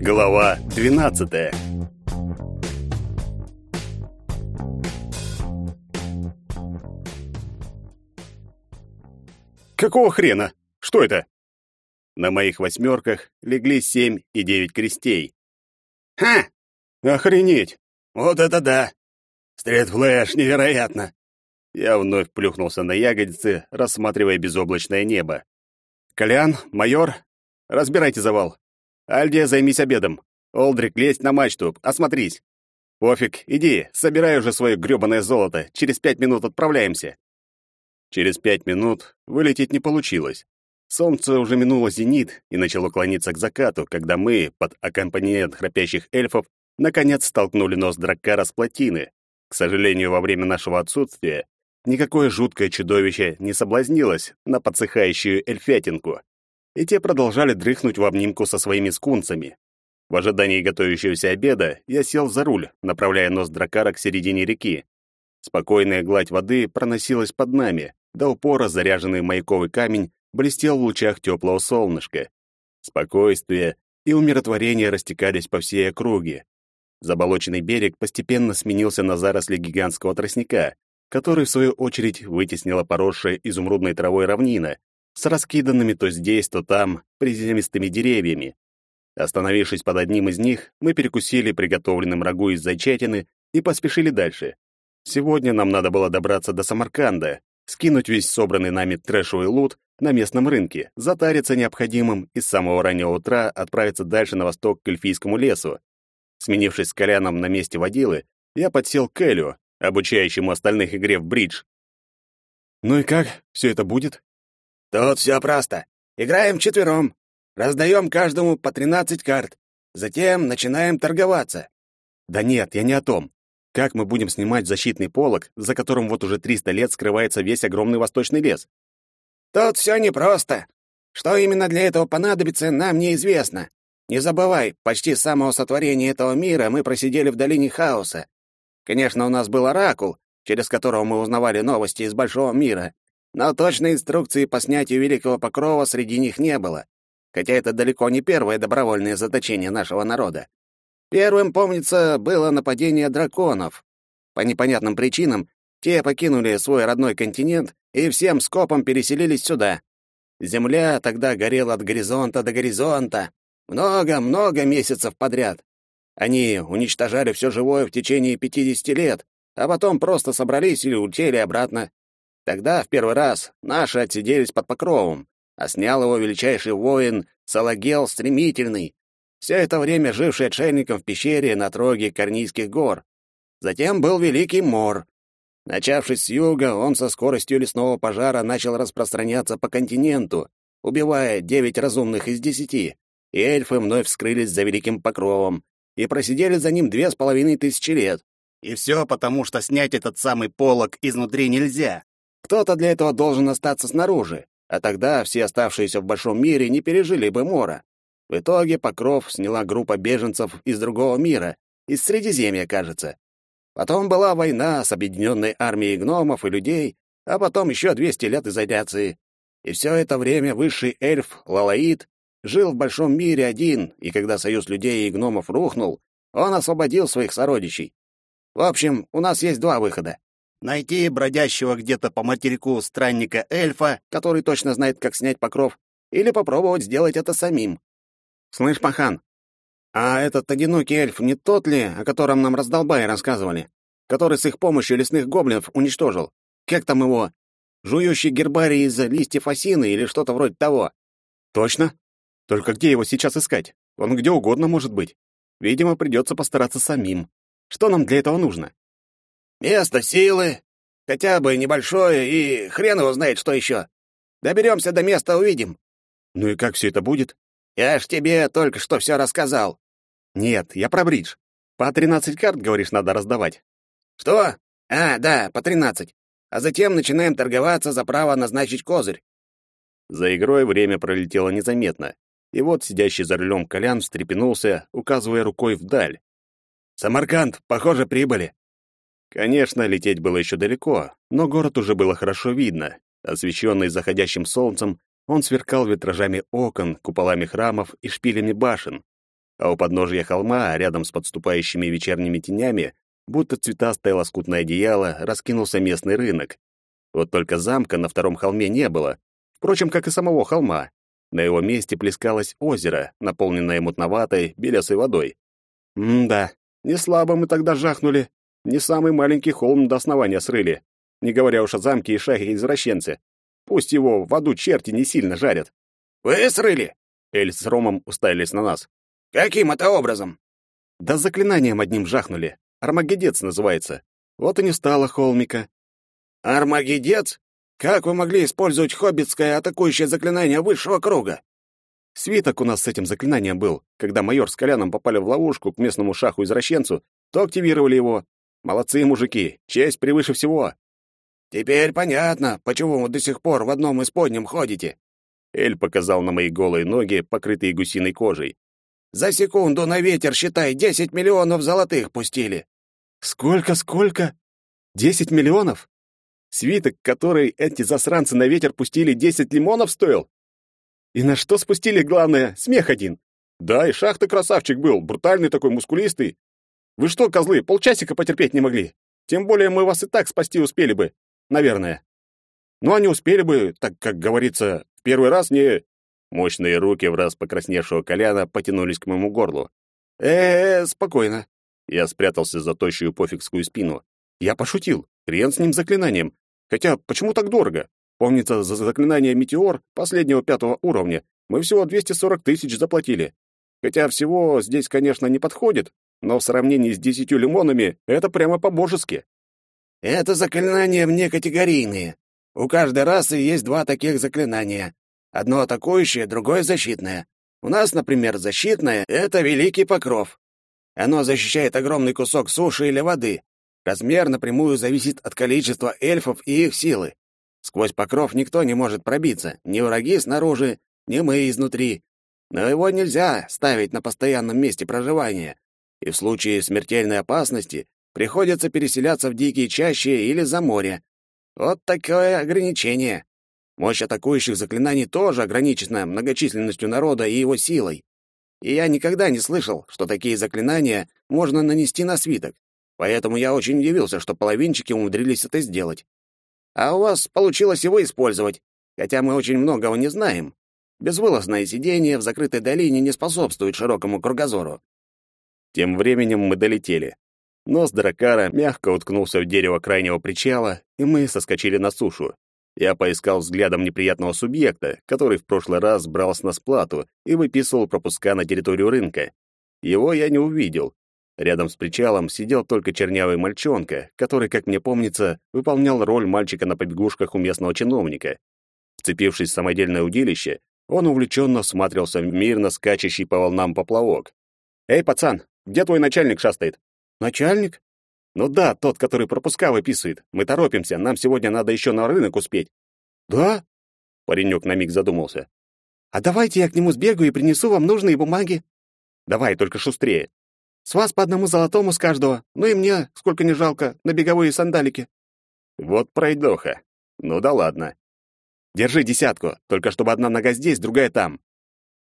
Глава 12. Какого хрена? Что это? На моих восьмерках легли семь и девять крестей. Ха! Охренеть! Вот это да! Стрит-флэш, невероятно! Я вновь плюхнулся на ягодицы, рассматривая безоблачное небо. «Колян, майор, разбирайте завал. Альдия, займись обедом. Олдрик, лезь на мачту, осмотрись. Пофиг, иди, собирай уже свое грёбаное золото. Через пять минут отправляемся». Через пять минут вылететь не получилось. Солнце уже минуло зенит и начало клониться к закату, когда мы, под аккомпанемент храпящих эльфов, наконец столкнули нос Драккара с плотины. К сожалению, во время нашего отсутствия никакое жуткое чудовище не соблазнилось на подсыхающую эльфятинку, и те продолжали дрыхнуть в обнимку со своими скунцами. В ожидании готовящегося обеда я сел за руль, направляя нос дракара к середине реки. Спокойная гладь воды проносилась под нами, до упора заряженный маяковый камень блестел в лучах теплого солнышка. Спокойствие и умиротворение растекались по всей округе. Заболоченный берег постепенно сменился на заросли гигантского тростника, который, в свою очередь, вытеснила поросшая изумрудной травой равнина с раскиданными то здесь, то там приземистыми деревьями. Остановившись под одним из них, мы перекусили приготовленным рагу из зайчатины и поспешили дальше. Сегодня нам надо было добраться до Самарканда, скинуть весь собранный нами трэшевый лут на местном рынке, затариться необходимым и с самого раннего утра отправиться дальше на восток к эльфийскому лесу. Сменившись с Коляном на месте водилы, я подсел к Элю, обучающему остальных игре в бридж. «Ну и как все это будет?» «Тут все просто. Играем четвером. Раздаем каждому по 13 карт. Затем начинаем торговаться». «Да нет, я не о том. Как мы будем снимать защитный полог, за которым вот уже 300 лет скрывается весь огромный восточный лес?» «Тут все непросто. Что именно для этого понадобится, нам неизвестно. Не забывай, почти с самого сотворения этого мира мы просидели в долине хаоса. Конечно, у нас был оракул, через которого мы узнавали новости из большого мира, но точной инструкции по снятию Великого Покрова среди них не было, хотя это далеко не первое добровольное заточение нашего народа. Первым, помнится, было нападение драконов. По непонятным причинам те покинули свой родной континент и всем скопом переселились сюда. Земля тогда горела от горизонта до горизонта, много-много месяцев подряд. Они уничтожали все живое в течение 50 лет, а потом просто собрались и улетели обратно. Тогда, в первый раз, наши отсиделись под покровом, а снял его величайший воин Салагел Стремительный, все это время живший отшельником в пещере на троге Корнийских гор. Затем был Великий Мор. Начавшись с юга, он со скоростью лесного пожара начал распространяться по континенту, убивая девять разумных из десяти, и эльфы вновь вскрылись за Великим Покровом, и просидели за ним две с половиной тысячи лет. И все потому, что снять этот самый полог изнутри нельзя. Кто-то для этого должен остаться снаружи, а тогда все оставшиеся в большом мире не пережили бы мора. В итоге Покров сняла группа беженцев из другого мира, из Средиземья, кажется. Потом была война с объединенной армией гномов и людей, а потом еще 200 лет изоляции. И все это время высший эльф Лалаид жил в большом мире один, и когда союз людей и гномов рухнул, он освободил своих сородичей. В общем, у нас есть два выхода. Найти бродящего где-то по материку странника-эльфа, который точно знает, как снять покров, или попробовать сделать это самим. Слышь, пахан, а этот одинокий эльф не тот ли, о котором нам раздолбай рассказывали, который с их помощью лесных гоблинов уничтожил? Как там его? Жующий гербарий из листьев осины или что-то вроде того? Точно? Только где его сейчас искать? Он где угодно может быть. Видимо, придется постараться самим. Что нам для этого нужно? Место силы, хотя бы небольшое, и хрен его знает, что еще. Доберемся до места, увидим. Ну и как все это будет? Я ж тебе только что все рассказал. Нет, я про бридж. По тринадцать карт, говоришь, надо раздавать. Что? А, да, по тринадцать. А затем начинаем торговаться за право назначить козырь. За игрой время пролетело незаметно. И вот сидящий за рулем Колян встрепенулся, указывая рукой вдаль. «Самарканд, похоже, прибыли». Конечно, лететь было еще далеко, но город уже было хорошо видно. Освещенный заходящим солнцем, он сверкал витражами окон, куполами храмов и шпилями башен. а у подножия холма, рядом с подступающими вечерними тенями, будто цветастое лоскутное одеяло, раскинулся местный рынок. Вот только замка на втором холме не было, впрочем, как и самого холма. На его месте плескалось озеро, наполненное мутноватой, белесой водой. М-да, не слабо мы тогда жахнули. Не самый маленький холм до основания срыли. Не говоря уж о замке и шахе-извращенце. Пусть его в аду черти не сильно жарят. «Вы срыли?» Эль с Ромом уставились на нас. «Каким это образом?» Да заклинанием одним жахнули. Армагедец называется. Вот и не стало холмика. «Армагедец? Как вы могли использовать хоббитское атакующее заклинание высшего круга?» Свиток у нас с этим заклинанием был. Когда майор с Коляном попали в ловушку к местному шаху-извращенцу, то активировали его. Молодцы, мужики, честь превыше всего. Теперь понятно, почему вы до сих пор в одном из подням ходите. Эль показал на мои голые ноги, покрытые гусиной кожей. За секунду на ветер, считай, десять миллионов золотых пустили. Сколько, сколько? Десять миллионов? Свиток, который эти засранцы на ветер пустили, десять лимонов стоил? И на что спустили, главное, смех один. Да, и шахта красавчик был, брутальный такой, мускулистый. Вы что, козлы, полчасика потерпеть не могли? Тем более мы вас и так спасти успели бы, наверное. Ну, они успели бы, так как говорится, в первый раз не... Мощные руки в раз покрасневшего Коляна потянулись к моему горлу. э, -э спокойно. Я спрятался за тощую пофигскую спину. Я пошутил. Хрен с ним заклинанием. Хотя, почему так дорого? Помнится, за заклинание «Метеор» последнего пятого уровня мы всего 240 тысяч заплатили. Хотя всего здесь, конечно, не подходит, но в сравнении с десятью лимонами это прямо по-божески. Это заклинания внекатегорийные. У каждой расы есть два таких заклинания. Одно атакующее, другое защитное. У нас, например, защитное — это Великий Покров. Оно защищает огромный кусок суши или воды. Размер напрямую зависит от количества эльфов и их силы. Сквозь покров никто не может пробиться, ни враги снаружи, ни мы изнутри. Но его нельзя ставить на постоянном месте проживания, и в случае смертельной опасности приходится переселяться в дикие чащи или за море. Вот такое ограничение. Мощь атакующих заклинаний тоже ограничена многочисленностью народа и его силой. И я никогда не слышал, что такие заклинания можно нанести на свиток. Поэтому я очень удивился, что половинчики умудрились это сделать. А у вас получилось его использовать, хотя мы очень многого не знаем. Безвылазное сидение в закрытой долине не способствует широкому кругозору. Тем временем мы долетели. Нос дракара мягко уткнулся в дерево крайнего причала, и мы соскочили на сушу. Я поискал взглядом неприятного субъекта, который в прошлый раз брал с нас плату и выписывал пропуска на территорию рынка. Его я не увидел, Рядом с причалом сидел только чернявый мальчонка, который, как мне помнится, выполнял роль мальчика на побегушках у местного чиновника. Вцепившись в самодельное удилище, он увлеченно всматривался в мирно скачущий по волнам поплавок. «Эй, пацан, где твой начальник шастает?» «Начальник?» «Ну да, тот, который пропуска выписывает. Мы торопимся, нам сегодня надо еще на рынок успеть». «Да?» Паренек на миг задумался. «А давайте я к нему сбегаю и принесу вам нужные бумаги». «Давай, только шустрее. С вас по одному золотому с каждого. Ну и мне, сколько не жалко, на беговые сандалики. Вот пройдоха. Ну да ладно. Держи десятку, только чтобы одна нога здесь, другая там.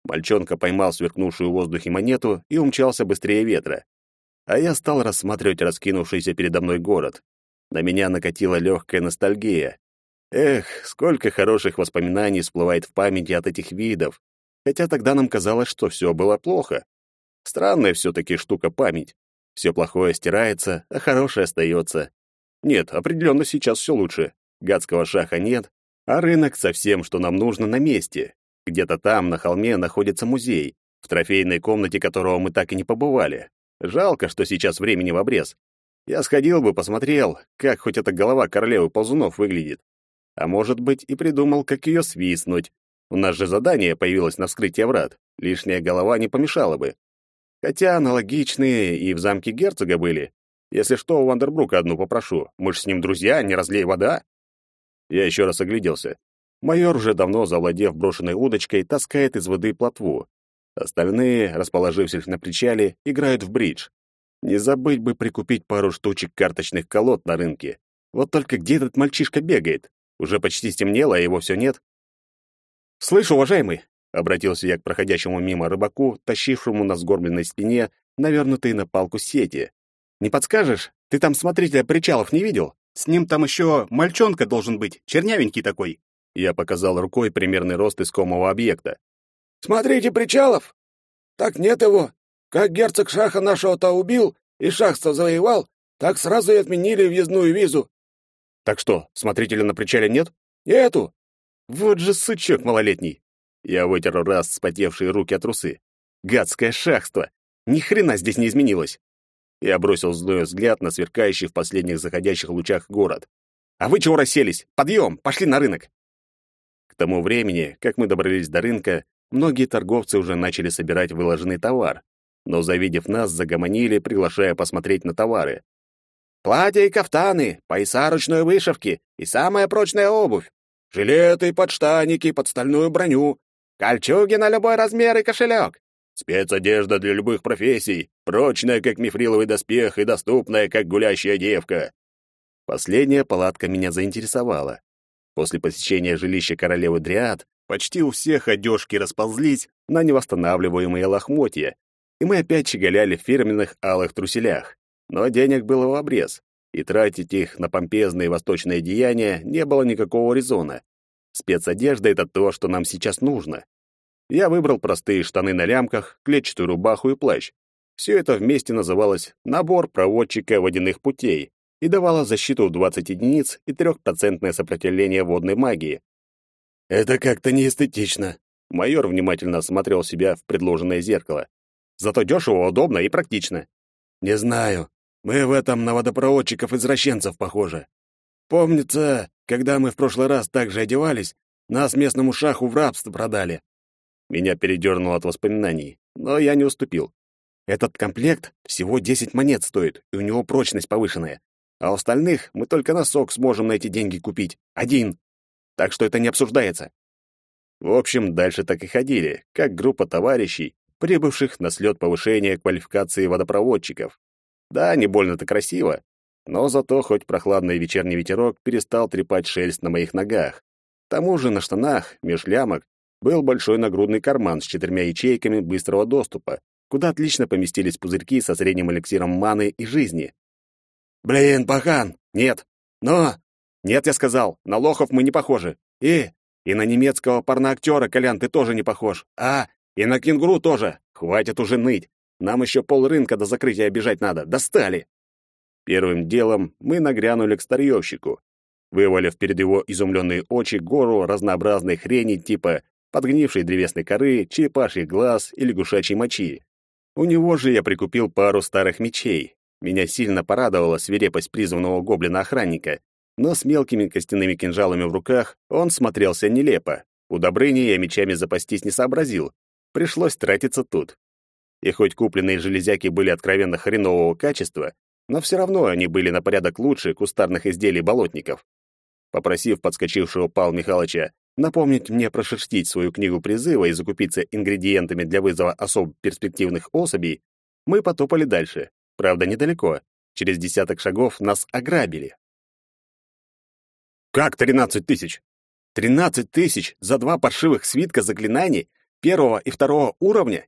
Мальчонка поймал сверкнувшую в воздухе монету и умчался быстрее ветра. А я стал рассматривать раскинувшийся передо мной город. На меня накатила легкая ностальгия. Эх, сколько хороших воспоминаний всплывает в памяти от этих видов. Хотя тогда нам казалось, что все было плохо. Странная все-таки штука память. Все плохое стирается, а хорошее остается. Нет, определенно сейчас все лучше. Гадского шаха нет, а рынок со всем, что нам нужно, на месте. Где-то там, на холме, находится музей, в трофейной комнате которого мы так и не побывали. Жалко, что сейчас времени в обрез. Я сходил бы, посмотрел, как хоть эта голова королевы ползунов выглядит. А может быть, и придумал, как ее свистнуть. У нас же задание появилось на вскрытие врат. Лишняя голова не помешала бы. Хотя аналогичные и в замке герцога были. Если что, у Вандербрука одну попрошу. Мы ж с ним друзья, не разлей вода. Я еще раз огляделся. Майор, уже давно завладев брошенной удочкой, таскает из воды плотву. Остальные, расположившись на причале, играют в бридж. Не забыть бы прикупить пару штучек карточных колод на рынке. Вот только где этот мальчишка бегает? Уже почти стемнело, а его все нет. «Слышь, уважаемый, обратился я к проходящему мимо рыбаку, тащившему на сгорбленной спине навернутые на палку сети. «Не подскажешь? Ты там смотрителя причалов не видел? С ним там еще мальчонка должен быть, чернявенький такой». Я показал рукой примерный рост искомого объекта. «Смотрите, причалов? Так нет его. Как герцог Шаха нашего-то убил и шахство завоевал, так сразу и отменили въездную визу». «Так что, смотрителя на причале нет?» «Нету». «Вот же сучок малолетний!» Я вытер раз вспотевшие руки от трусы. «Гадское шахство! Ни хрена здесь не изменилось!» Я бросил злой взгляд на сверкающий в последних заходящих лучах город. «А вы чего расселись? Подъем! Пошли на рынок!» К тому времени, как мы добрались до рынка, многие торговцы уже начали собирать выложенный товар, но, завидев нас, загомонили, приглашая посмотреть на товары. «Платья и кафтаны, пояса ручной вышивки и самая прочная обувь, жилеты, подштанники, под стальную броню, кольчуги на любой размер и кошелек, Спецодежда для любых профессий, прочная, как мифриловый доспех, и доступная, как гулящая девка. Последняя палатка меня заинтересовала. После посещения жилища королевы Дриад почти у всех одежки расползлись на невосстанавливаемые лохмотья, и мы опять щеголяли в фирменных алых труселях. Но денег было в обрез, и тратить их на помпезные восточные деяния не было никакого резона. Спецодежда — это то, что нам сейчас нужно. Я выбрал простые штаны на лямках, клетчатую рубаху и плащ. Все это вместе называлось «набор проводчика водяных путей» и давало защиту в 20 единиц и трехпроцентное сопротивление водной магии. «Это как-то неэстетично», — майор внимательно осмотрел себя в предложенное зеркало. «Зато дешево, удобно и практично». «Не знаю. Мы в этом на водопроводчиков-извращенцев похожи. Помнится, когда мы в прошлый раз так же одевались, нас местному шаху в рабство продали. Меня передернуло от воспоминаний, но я не уступил. Этот комплект всего 10 монет стоит, и у него прочность повышенная. А у остальных мы только на сок сможем на эти деньги купить. Один. Так что это не обсуждается. В общем, дальше так и ходили, как группа товарищей, прибывших на слет повышения квалификации водопроводчиков. Да, не больно-то красиво, но зато хоть прохладный вечерний ветерок перестал трепать шерсть на моих ногах. К тому же на штанах, меж лямок, был большой нагрудный карман с четырьмя ячейками быстрого доступа, куда отлично поместились пузырьки со средним эликсиром маны и жизни. «Блин, пахан! Нет! Но...» «Нет, я сказал, на лохов мы не похожи. И... И на немецкого порноактера, Колян, ты тоже не похож. А... И на кенгуру тоже. Хватит уже ныть. Нам еще пол рынка до закрытия бежать надо. Достали!» Первым делом мы нагрянули к старьевщику, вывалив перед его изумленные очи гору разнообразной хрени типа подгнившей древесной коры, черепашьих глаз и лягушачьей мочи. У него же я прикупил пару старых мечей. Меня сильно порадовала свирепость призванного гоблина-охранника, но с мелкими костяными кинжалами в руках он смотрелся нелепо. У Добрыни я мечами запастись не сообразил. Пришлось тратиться тут. И хоть купленные железяки были откровенно хренового качества, но все равно они были на порядок лучше кустарных изделий болотников. Попросив подскочившего Пал Михайловича напомнить мне прошерстить свою книгу призыва и закупиться ингредиентами для вызова особо перспективных особей, мы потопали дальше. Правда, недалеко. Через десяток шагов нас ограбили. «Как тринадцать тысяч? Тринадцать тысяч за два паршивых свитка заклинаний первого и второго уровня?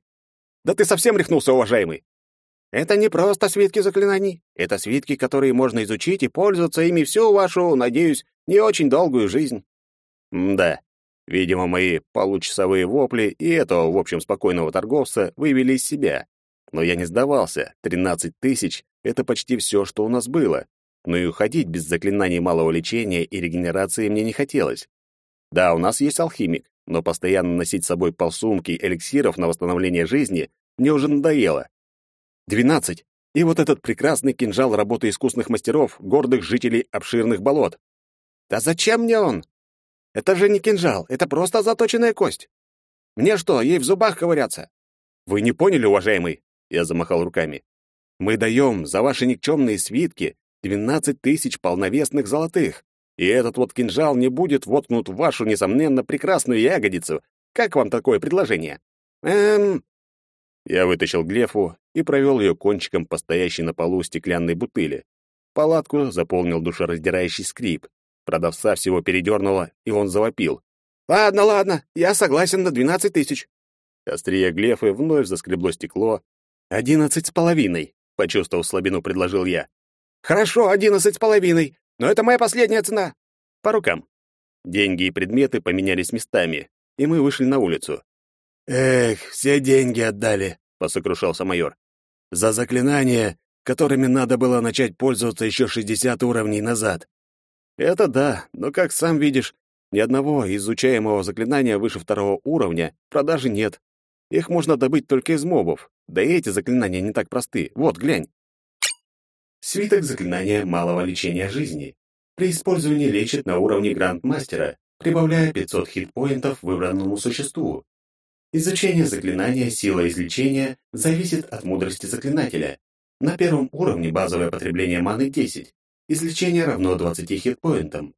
Да ты совсем рехнулся, уважаемый!» «Это не просто свитки заклинаний. Это свитки, которые можно изучить и пользоваться ими всю вашу, надеюсь, не очень долгую жизнь. Да, видимо, мои получасовые вопли и этого, в общем, спокойного торговца вывели из себя. Но я не сдавался. Тринадцать тысяч — это почти все, что у нас было. Но и уходить без заклинаний малого лечения и регенерации мне не хотелось. Да, у нас есть алхимик, но постоянно носить с собой полсумки эликсиров на восстановление жизни мне уже надоело. Двенадцать. И вот этот прекрасный кинжал работы искусных мастеров, гордых жителей обширных болот. Да зачем мне он? Это же не кинжал, это просто заточенная кость. Мне что, ей в зубах ковыряться? Вы не поняли, уважаемый? Я замахал руками. Мы даем за ваши никчемные свитки двенадцать тысяч полновесных золотых. И этот вот кинжал не будет воткнут в вашу, несомненно, прекрасную ягодицу. Как вам такое предложение? Эм... Я вытащил глефу и провел ее кончиком по стоящей на полу стеклянной бутыли. Палатку заполнил душераздирающий скрип. Продавца всего передернуло, и он завопил. Ладно, ладно, я согласен на двенадцать тысяч. Острие глефы вновь заскребло стекло. «Одиннадцать с половиной», — почувствовав слабину, предложил я. «Хорошо, одиннадцать с половиной, но это моя последняя цена». «По рукам». Деньги и предметы поменялись местами, и мы вышли на улицу. «Эх, все деньги отдали», — посокрушался майор. «За заклинания, которыми надо было начать пользоваться еще шестьдесят уровней назад». «Это да, но, как сам видишь, ни одного изучаемого заклинания выше второго уровня продажи нет. Их можно добыть только из мобов. Да и эти заклинания не так просты. Вот, глянь. Свиток заклинания малого лечения жизни. При использовании лечит на уровне грандмастера, прибавляя 500 хитпоинтов выбранному существу. Изучение заклинания «Сила излечения» зависит от мудрости заклинателя. На первом уровне базовое потребление маны 10. Излечение равно 20 хитпоинтам.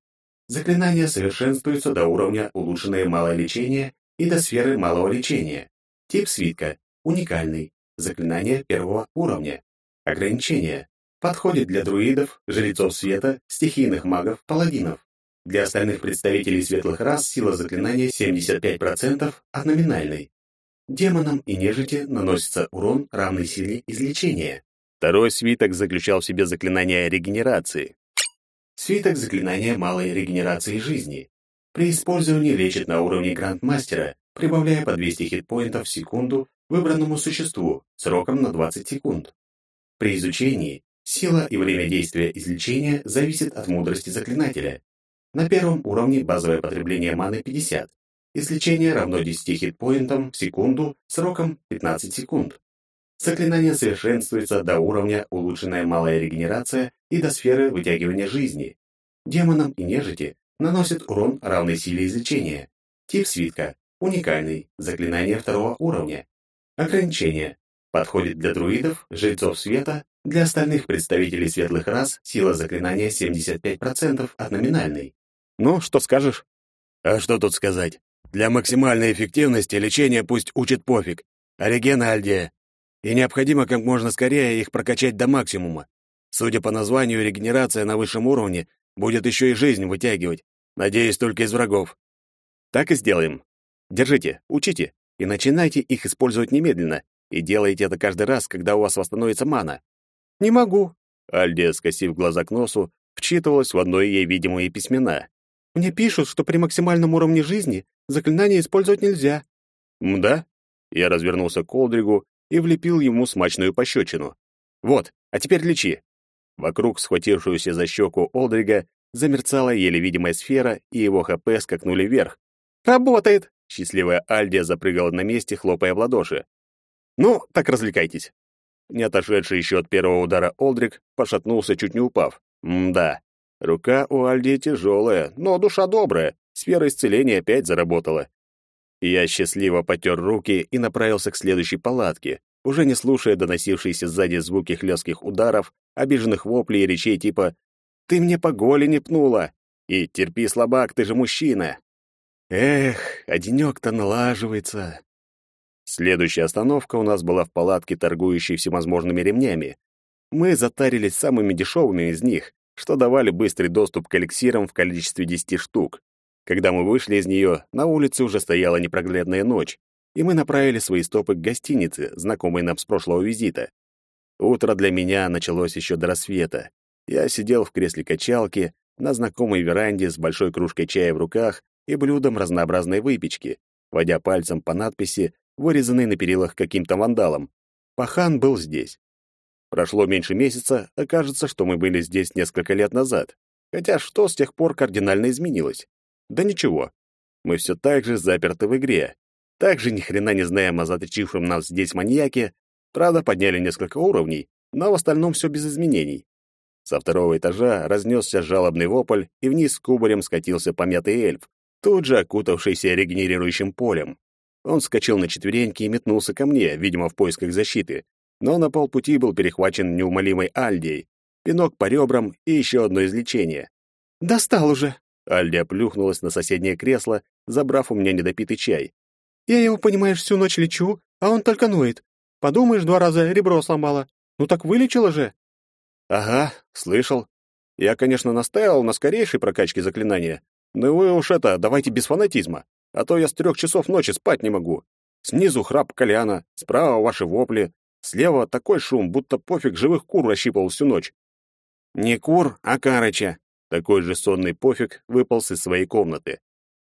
Заклинание совершенствуется до уровня улучшенное малое лечение и до сферы малого лечения. Тип свитка – уникальный. Заклинание первого уровня. Ограничение. Подходит для друидов, жрецов света, стихийных магов, паладинов. Для остальных представителей светлых рас сила заклинания 75% от номинальной. Демонам и нежити наносится урон, равный силе излечения. Второй свиток заключал в себе заклинание регенерации. Свиток заклинания малой регенерации жизни. При использовании лечит на уровне грандмастера, прибавляя по 200 хитпоинтов в секунду выбранному существу сроком на 20 секунд. При изучении сила и время действия излечения зависит от мудрости заклинателя. На первом уровне базовое потребление маны 50. Излечение равно 10 хитпоинтам в секунду сроком 15 секунд. Заклинание совершенствуется до уровня улучшенная малая регенерация и до сферы вытягивания жизни. Демонам и нежити наносит урон равный силе излечения. Тип свитка уникальный, заклинание второго уровня. Ограничение. Подходит для друидов, жрецов света, для остальных представителей светлых рас сила заклинания 75% от номинальной. Ну, что скажешь? А что тут сказать? Для максимальной эффективности лечение пусть учит пофиг, а регена альдия. И необходимо как можно скорее их прокачать до максимума. Судя по названию, регенерация на высшем уровне будет еще и жизнь вытягивать. Надеюсь, только из врагов. Так и сделаем. Держите, учите и начинайте их использовать немедленно, и делайте это каждый раз, когда у вас восстановится мана. Не могу. Альдия, скосив глаза к носу, вчитывалась в одно ей видимые письмена. Мне пишут, что при максимальном уровне жизни заклинание использовать нельзя. Мда? Я развернулся к Олдригу и влепил ему смачную пощечину. Вот, а теперь лечи. Вокруг схватившуюся за щеку Олдрига замерцала еле видимая сфера, и его ХП скакнули вверх. «Работает!» Счастливая Альдия запрыгала на месте, хлопая в ладоши. «Ну, так развлекайтесь». Не отошедший еще от первого удара Олдрик пошатнулся, чуть не упав. Мда. Рука у Альдии тяжелая, но душа добрая. Сфера исцеления опять заработала. Я счастливо потер руки и направился к следующей палатке, уже не слушая доносившиеся сзади звуки хлестких ударов, обиженных воплей и речей типа «Ты мне по голени пнула!» и «Терпи, слабак, ты же мужчина!» Эх, а денёк-то налаживается. Следующая остановка у нас была в палатке, торгующей всевозможными ремнями. Мы затарились самыми дешевыми из них, что давали быстрый доступ к эликсирам в количестве 10 штук. Когда мы вышли из нее, на улице уже стояла непроглядная ночь, и мы направили свои стопы к гостинице, знакомой нам с прошлого визита. Утро для меня началось еще до рассвета. Я сидел в кресле качалки на знакомой веранде с большой кружкой чая в руках и блюдом разнообразной выпечки, водя пальцем по надписи, вырезанной на перилах каким-то вандалом. Пахан был здесь. Прошло меньше месяца, а кажется, что мы были здесь несколько лет назад. Хотя что с тех пор кардинально изменилось? Да ничего. Мы все так же заперты в игре. Так же ни хрена не знаем о заточившем нас здесь маньяке. Правда, подняли несколько уровней, но в остальном все без изменений. Со второго этажа разнесся жалобный вопль, и вниз кубарем скатился помятый эльф, тут же окутавшийся регенерирующим полем. Он вскочил на четвереньки и метнулся ко мне, видимо, в поисках защиты, но на полпути был перехвачен неумолимой Альдией, пинок по ребрам и еще одно излечение. «Достал уже!» Альдия плюхнулась на соседнее кресло, забрав у меня недопитый чай. «Я его, понимаешь, всю ночь лечу, а он только ноет. Подумаешь, два раза ребро сломала. Ну так вылечила же!» «Ага, слышал. Я, конечно, настаивал на скорейшей прокачке заклинания, ну вы уж это, давайте без фанатизма. а то я с трех часов ночи спать не могу. Снизу храп Коляна, справа ваши вопли, слева такой шум, будто пофиг живых кур расщипал всю ночь. Не кур, а Карыча. Такой же сонный пофиг выполз из своей комнаты.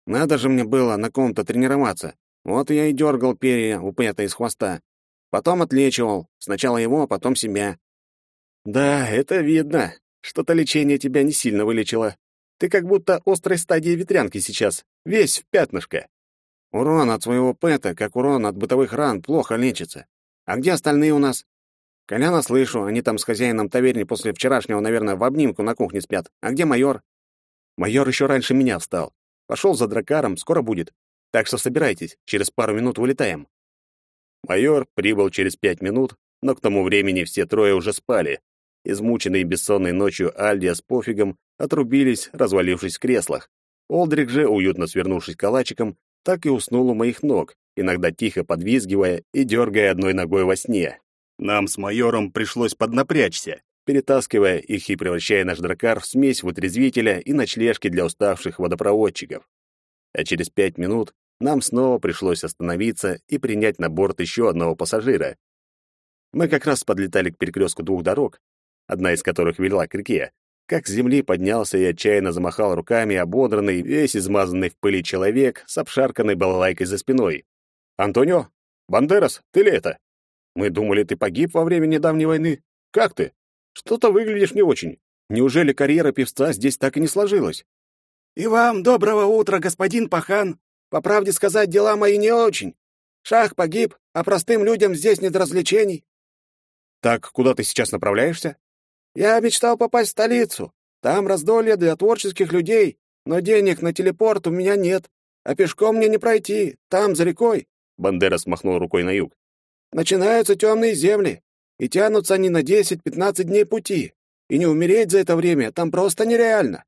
Надо же мне было на ком-то тренироваться. Вот я и дергал перья у пета из хвоста. Потом отлечивал. Сначала его, а потом себя. Да, это видно. Что-то лечение тебя не сильно вылечило. Ты как будто острой стадии ветрянки сейчас, весь в пятнышко. Урон от своего пэта, как урон от бытовых ран, плохо лечится. А где остальные у нас? Коляна слышу, они там с хозяином таверни после вчерашнего, наверное, в обнимку на кухне спят. А где майор? Майор еще раньше меня встал. Пошел за дракаром, скоро будет. Так что собирайтесь, через пару минут вылетаем. Майор прибыл через пять минут, но к тому времени все трое уже спали. Измученные бессонной ночью Альдия с пофигом отрубились, развалившись в креслах. Олдрик же, уютно свернувшись калачиком, так и уснул у моих ног, иногда тихо подвизгивая и дергая одной ногой во сне. Нам с майором пришлось поднапрячься, перетаскивая их и превращая наш дракар в смесь вытрезвителя и ночлежки для уставших водопроводчиков. А через пять минут нам снова пришлось остановиться и принять на борт еще одного пассажира. Мы как раз подлетали к перекрестку двух дорог, одна из которых вела к реке, как с земли поднялся и отчаянно замахал руками ободранный, весь измазанный в пыли человек с обшарканной балалайкой за спиной. «Антонио? Бандерас, ты ли это? Мы думали, ты погиб во время недавней войны. Как ты? Что-то выглядишь не очень. Неужели карьера певца здесь так и не сложилась?» «И вам доброго утра, господин Пахан. По правде сказать, дела мои не очень. Шах погиб, а простым людям здесь нет развлечений». «Так куда ты сейчас направляешься?» Я мечтал попасть в столицу. Там раздолье для творческих людей, но денег на телепорт у меня нет, а пешком мне не пройти, там, за рекой. Бандера смахнул рукой на юг. Начинаются темные земли, и тянутся они на 10-15 дней пути. И не умереть за это время там просто нереально.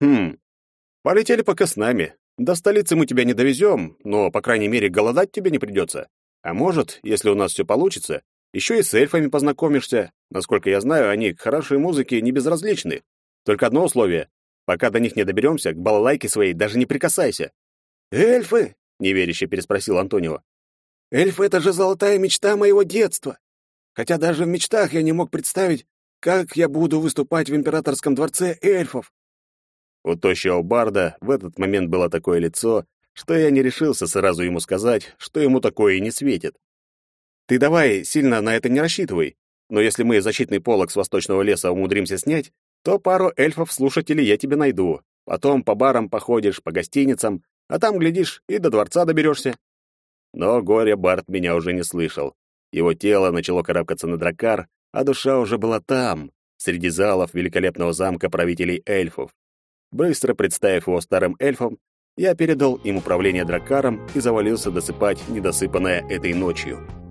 Хм, полетели пока с нами. До столицы мы тебя не довезем, но, по крайней мере, голодать тебе не придется. А может, если у нас все получится, еще и с эльфами познакомишься. Насколько я знаю, они к хорошей музыке не безразличны. Только одно условие. Пока до них не доберемся, к балалайке своей даже не прикасайся. «Эльфы?» — неверяще переспросил Антонио. «Эльфы — это же золотая мечта моего детства. Хотя даже в мечтах я не мог представить, как я буду выступать в императорском дворце эльфов». У тощего барда в этот момент было такое лицо, что я не решился сразу ему сказать, что ему такое и не светит. Ты давай сильно на это не рассчитывай. Но если мы защитный полог с восточного леса умудримся снять, то пару эльфов-слушателей я тебе найду. Потом по барам походишь, по гостиницам, а там, глядишь, и до дворца доберешься. Но горе Барт меня уже не слышал. Его тело начало карабкаться на дракар, а душа уже была там, среди залов великолепного замка правителей эльфов. Быстро представив его старым эльфом, я передал им управление дракаром и завалился досыпать недосыпанное этой ночью.